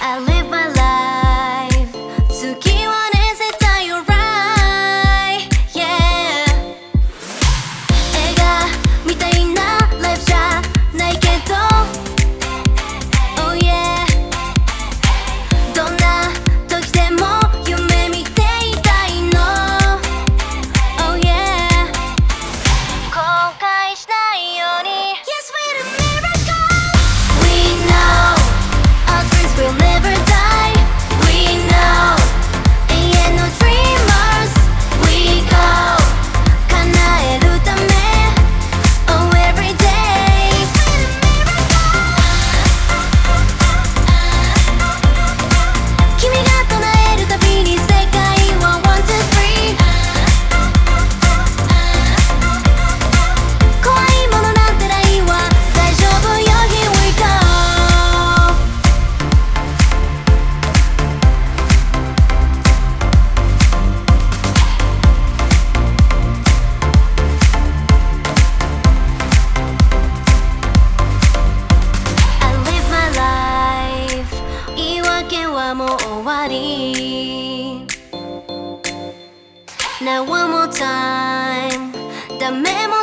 I live my life Now one more time, the memory.